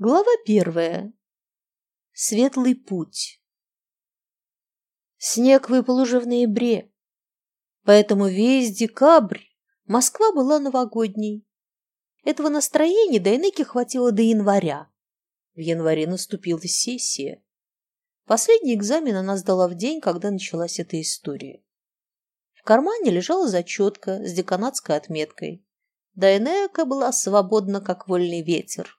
Глава первая. Светлый путь. Снег выпал уже в ноябре, поэтому весь декабрь Москва была новогодней. Этого настроения Дайнеке хватило до января. В январе наступила сессия. Последний экзамен она сдала в день, когда началась эта история. В кармане лежала зачетка с деканатской отметкой. Дайнека была свободна, как вольный ветер.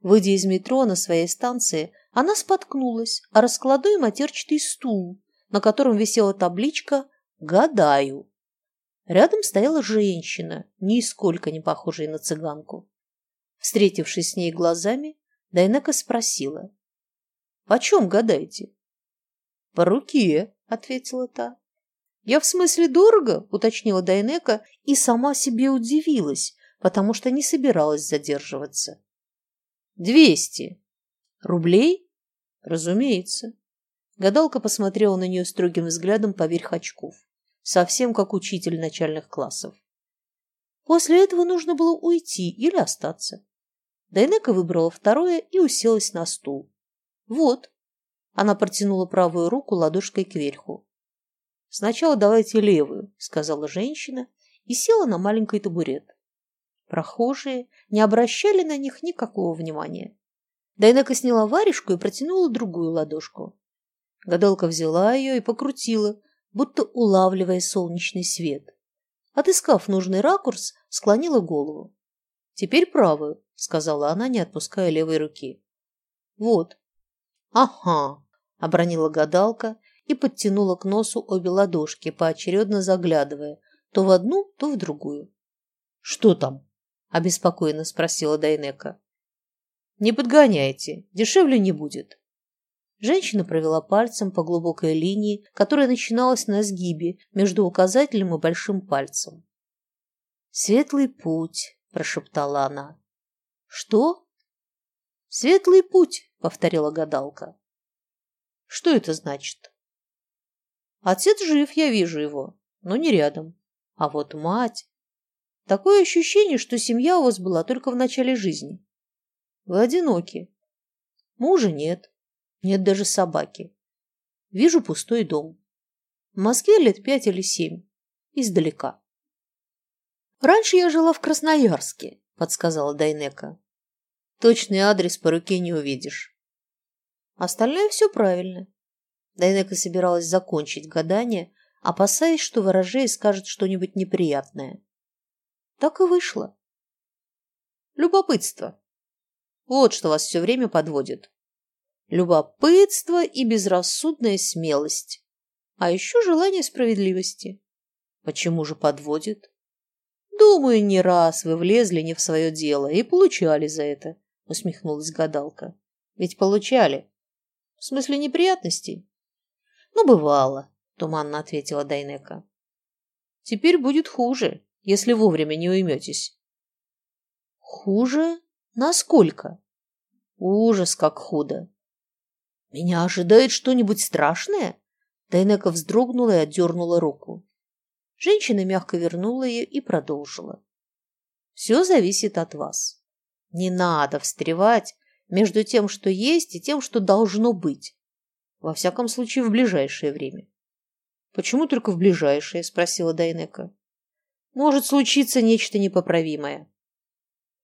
Выйдя из метро на своей станции, она споткнулась о раскладной матерчатый стул, на котором висела табличка «Гадаю». Рядом стояла женщина, нисколько не похожая на цыганку. Встретившись с ней глазами, Дайнека спросила. «Почем гадаете?» «По руке», — ответила та. «Я в смысле дорого?» — уточнила Дайнека и сама себе удивилась, потому что не собиралась задерживаться. Двести. Рублей? Разумеется. Гадалка посмотрела на нее строгим взглядом поверх очков. Совсем как учитель начальных классов. После этого нужно было уйти или остаться. Дайнека выбрала второе и уселась на стул. Вот. Она протянула правую руку ладошкой кверху. «Сначала давайте левую», — сказала женщина и села на маленький табурет. Прохожие не обращали на них никакого внимания. Дайнека сняла варежку и протянула другую ладошку. Гадалка взяла ее и покрутила, будто улавливая солнечный свет. Отыскав нужный ракурс, склонила голову. «Теперь правую», — сказала она, не отпуская левой руки. «Вот». «Ага», — обронила гадалка и подтянула к носу обе ладошки, поочередно заглядывая то в одну, то в другую. «Что там?» Обеспокоенно спросила Дайнека. Не подгоняйте, дешевле не будет. Женщина провела пальцем по глубокой линии, которая начиналась на сгибе между указательным и большим пальцем. «Светлый путь», — прошептала она. «Что?» «Светлый путь», — повторила гадалка. «Что это значит?» «Отец жив, я вижу его, но не рядом. А вот мать...» Такое ощущение, что семья у вас была только в начале жизни. Вы одиноки. Мужа нет. Нет даже собаки. Вижу пустой дом. В Москве лет пять или семь. Издалека. Раньше я жила в Красноярске, подсказала Дайнека. Точный адрес по руке не увидишь. Остальное все правильно. Дайнека собиралась закончить гадание, опасаясь, что ворожей скажет что-нибудь неприятное. Так и вышло. Любопытство. Вот что вас все время подводит. Любопытство и безрассудная смелость. А еще желание справедливости. Почему же подводит? Думаю, не раз вы влезли не в свое дело и получали за это, усмехнулась гадалка. Ведь получали. В смысле неприятностей? Ну, бывало, туманно ответила Дайнека. Теперь будет хуже если вовремя не уйметесь. Хуже? Насколько? Ужас, как худо. Меня ожидает что-нибудь страшное? Дайнека вздрогнула и отдернула руку. Женщина мягко вернула ее и продолжила. Все зависит от вас. Не надо встревать между тем, что есть, и тем, что должно быть. Во всяком случае, в ближайшее время. Почему только в ближайшее? Спросила Дайнека. Может случиться нечто непоправимое.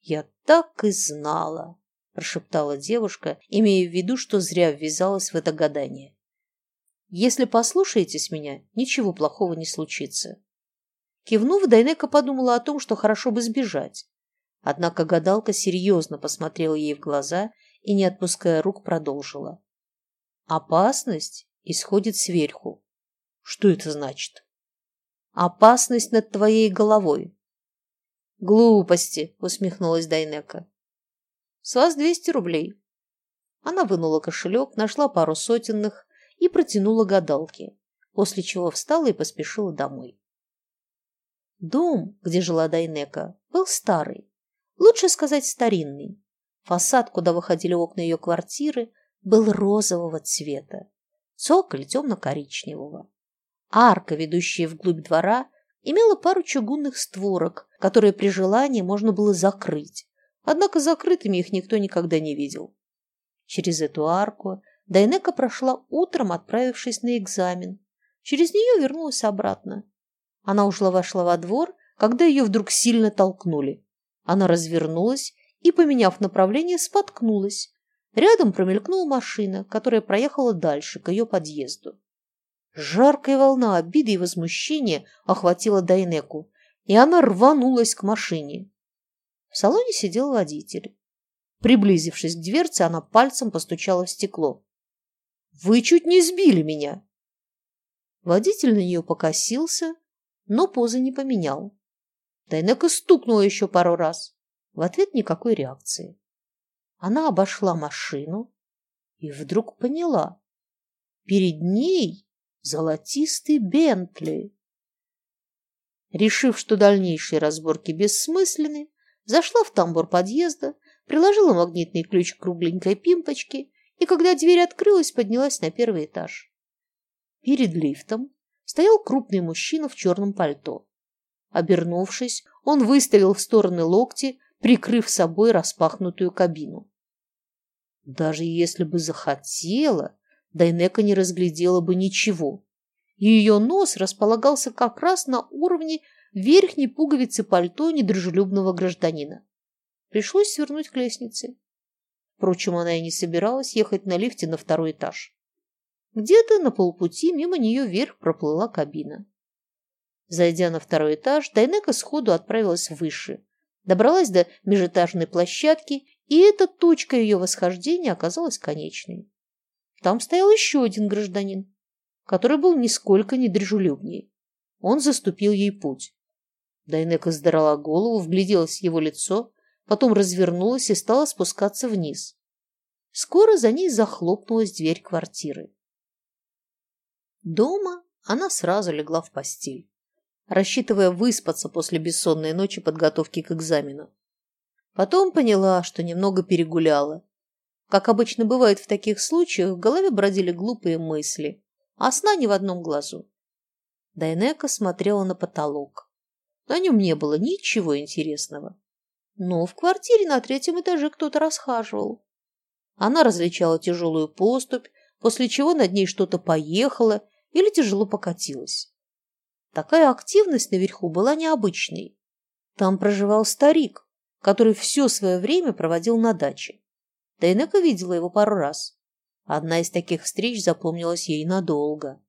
Я так и знала, прошептала девушка, имея в виду, что зря ввязалась в это гадание. Если послушаетесь меня, ничего плохого не случится. Кивнув, Дайнека подумала о том, что хорошо бы сбежать. Однако гадалка серьезно посмотрела ей в глаза и, не отпуская рук, продолжила. Опасность исходит сверху. Что это значит? Опасность над твоей головой. Глупости, усмехнулась Дайнека. С вас двести рублей. Она вынула кошелек, нашла пару сотенных и протянула гадалке, после чего встала и поспешила домой. Дом, где жила Дайнека, был старый, лучше сказать старинный. Фасад, куда выходили окна ее квартиры, был розового цвета, цоколь темно-коричневого. Арка, ведущая вглубь двора, имела пару чугунных створок, которые при желании можно было закрыть, Однако закрытыми их никто никогда не видел. Через эту арку Дайнека прошла утром, отправившись на экзамен. Через нее вернулась обратно. Она ушла вошла во двор, когда ее вдруг сильно толкнули. Она развернулась и, поменяв направление, споткнулась. Рядом промелькнула машина, которая проехала дальше, к ее подъезду. Жаркая волна обиды и возмущения охватила Дайнеку, и она рванулась к машине. В салоне сидел водитель. Приблизившись к дверце, она пальцем постучала в стекло. «Вы чуть не сбили меня!» Водитель на нее покосился, но позы не поменял. Дайнека стукнула еще пару раз. В ответ никакой реакции. Она обошла машину и вдруг поняла. Перед ней золотистый Бентли. Решив, что дальнейшие разборки бессмысленны, зашла в тамбур подъезда, приложила магнитный ключ к кругленькой пимпочке и, когда дверь открылась, поднялась на первый этаж. Перед лифтом стоял крупный мужчина в черном пальто. Обернувшись, он выставил в стороны локти, прикрыв собой распахнутую кабину. Даже если бы захотела, Дайнека не разглядела бы ничего. Ее нос располагался как раз на уровне верхней пуговицы пальто недружелюбного гражданина. Пришлось свернуть к лестнице. Впрочем, она и не собиралась ехать на лифте на второй этаж. Где-то на полпути мимо нее вверх проплыла кабина. Зайдя на второй этаж, Дайнека сходу отправилась выше, добралась до межэтажной площадки, и эта точка ее восхождения оказалась конечной. Там стоял еще один гражданин, который был нисколько не дружелюбней. Он заступил ей путь. Дайнека сдрала голову, вгляделась в его лицо, потом развернулась и стала спускаться вниз. Скоро за ней захлопнулась дверь квартиры. Дома она сразу легла в постель, рассчитывая выспаться после бессонной ночи подготовки к экзамену. Потом поняла, что немного перегуляла. Как обычно бывает в таких случаях, в голове бродили глупые мысли, а сна ни в одном глазу. Дайнека смотрела на потолок. На нем не было ничего интересного. Но в квартире на третьем этаже кто-то расхаживал. Она различала тяжелую поступь, после чего над ней что-то поехало или тяжело покатилось. Такая активность наверху была необычной. Там проживал старик, который все свое время проводил на даче. Дайнека видела его пару раз. Одна из таких встреч запомнилась ей надолго.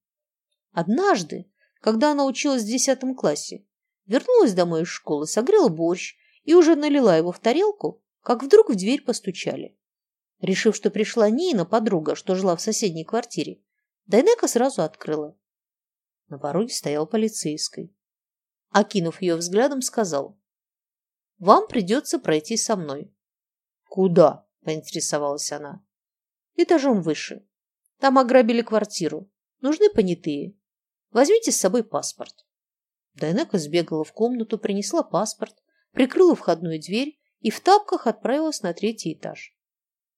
Однажды, когда она училась в десятом классе, вернулась домой из школы, согрела борщ и уже налила его в тарелку, как вдруг в дверь постучали. Решив, что пришла Нина, подруга, что жила в соседней квартире, Дайнека сразу открыла. На пороге стоял полицейский. Окинув ее взглядом, сказал, «Вам придется пройти со мной». «Куда?» – поинтересовалась она. «Этажом выше. Там ограбили квартиру. Нужны понятые. Возьмите с собой паспорт». Дайнека сбегала в комнату, принесла паспорт, прикрыла входную дверь и в тапках отправилась на третий этаж.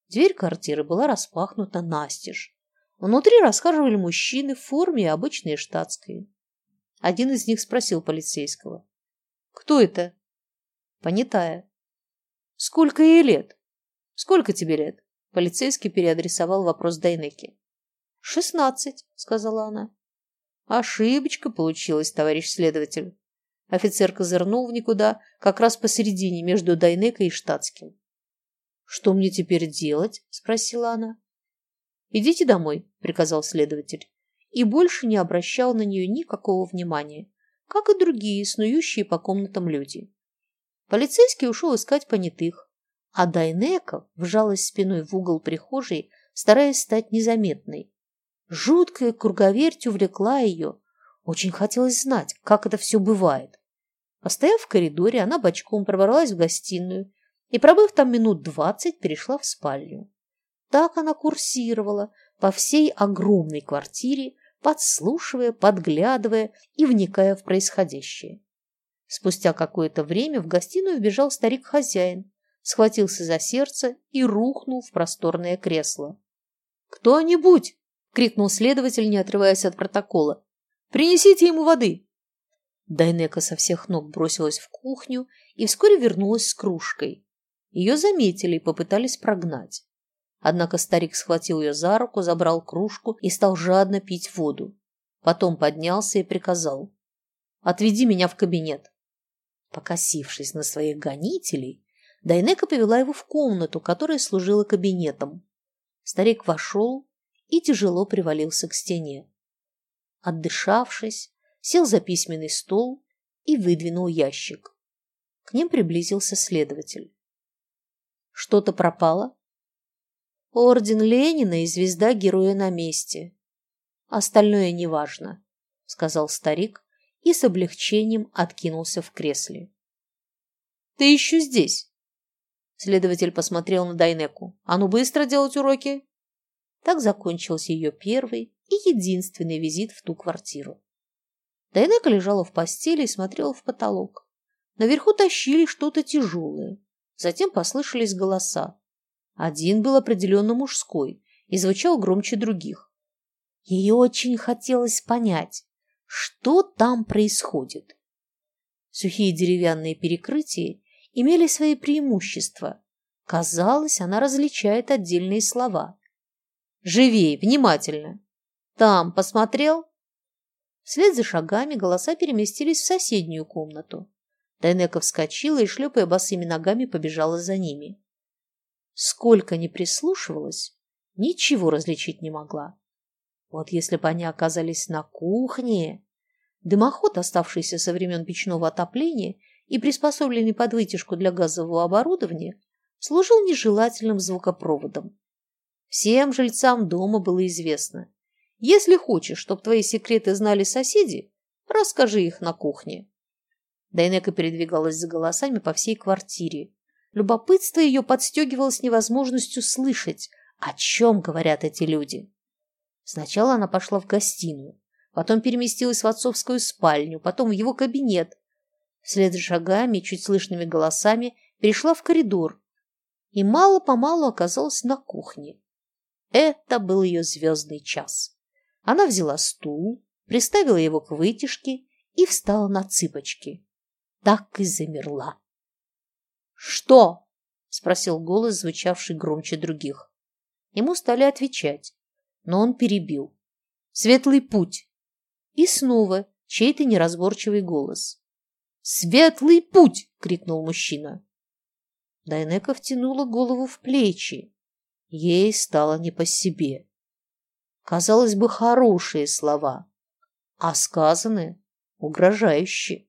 Дверь квартиры была распахнута настежь. Внутри расхаживали мужчины в форме и обычные штатские. Один из них спросил полицейского. «Кто это?» «Понятая». «Сколько ей лет?» «Сколько тебе лет?» Полицейский переадресовал вопрос Дайнеке. «Шестнадцать», — сказала она. «Ошибочка получилась, товарищ следователь». Офицер козырнул в никуда, как раз посередине между Дайнекой и штатским. «Что мне теперь делать?» — спросила она. «Идите домой», — приказал следователь, и больше не обращал на нее никакого внимания, как и другие, снующие по комнатам люди. Полицейский ушел искать понятых, а Дайнека вжалась спиной в угол прихожей, стараясь стать незаметной. Жуткая круговерть увлекла ее. Очень хотелось знать, как это все бывает. Постояв в коридоре, она бочком пробралась в гостиную и, пробыв там минут двадцать, перешла в спальню. Так она курсировала по всей огромной квартире, подслушивая, подглядывая и вникая в происходящее. Спустя какое-то время в гостиную вбежал старик-хозяин, схватился за сердце и рухнул в просторное кресло. «Кто-нибудь!» — крикнул следователь, не отрываясь от протокола. «Принесите ему воды!» Дайнека со всех ног бросилась в кухню и вскоре вернулась с кружкой. Ее заметили и попытались прогнать. Однако старик схватил ее за руку, забрал кружку и стал жадно пить воду. Потом поднялся и приказал. «Отведи меня в кабинет». Покосившись на своих гонителей, Дайнека повела его в комнату, которая служила кабинетом. Старик вошел и тяжело привалился к стене. Отдышавшись, сел за письменный стол и выдвинул ящик. К ним приблизился следователь. Что-то пропало? Орден Ленина и звезда Героя на месте. Остальное неважно, сказал старик и с облегчением откинулся в кресле. Ты еще здесь? Следователь посмотрел на Дайнеку. А ну быстро делать уроки. Так закончился ее первый и единственный визит в ту квартиру. Дайнека лежала в постели и смотрела в потолок. Наверху тащили что-то тяжелое. Затем послышались голоса. Один был определенно мужской и звучал громче других. Ей очень хотелось понять, что там происходит. Сухие деревянные перекрытия имели свои преимущества. Казалось, она различает отдельные слова. «Живей, внимательно! Там, посмотрел?» Вслед за шагами голоса переместились в соседнюю комнату. Дайнека вскочила и, шлепая босыми ногами, побежала за ними. Сколько ни прислушивалась, ничего различить не могла. Вот если бы они оказались на кухне... Дымоход, оставшийся со времен печного отопления и приспособленный под вытяжку для газового оборудования, служил нежелательным звукопроводом. Всем жильцам дома было известно. Если хочешь, чтобы твои секреты знали соседи, расскажи их на кухне. Дайнека передвигалась за голосами по всей квартире. Любопытство ее подстегивалось невозможностью слышать, о чем говорят эти люди. Сначала она пошла в гостиную, потом переместилась в отцовскую спальню, потом в его кабинет. Вслед за шагами, чуть слышными голосами, перешла в коридор и мало-помалу оказалась на кухне. Это был ее звездный час. Она взяла стул, приставила его к вытяжке и встала на цыпочки. Так и замерла. «Что?» – спросил голос, звучавший громче других. Ему стали отвечать но он перебил. «Светлый путь!» И снова чей-то неразборчивый голос. «Светлый путь!» — крикнул мужчина. Дайнека втянула голову в плечи. Ей стало не по себе. Казалось бы, хорошие слова, а сказаны угрожающе.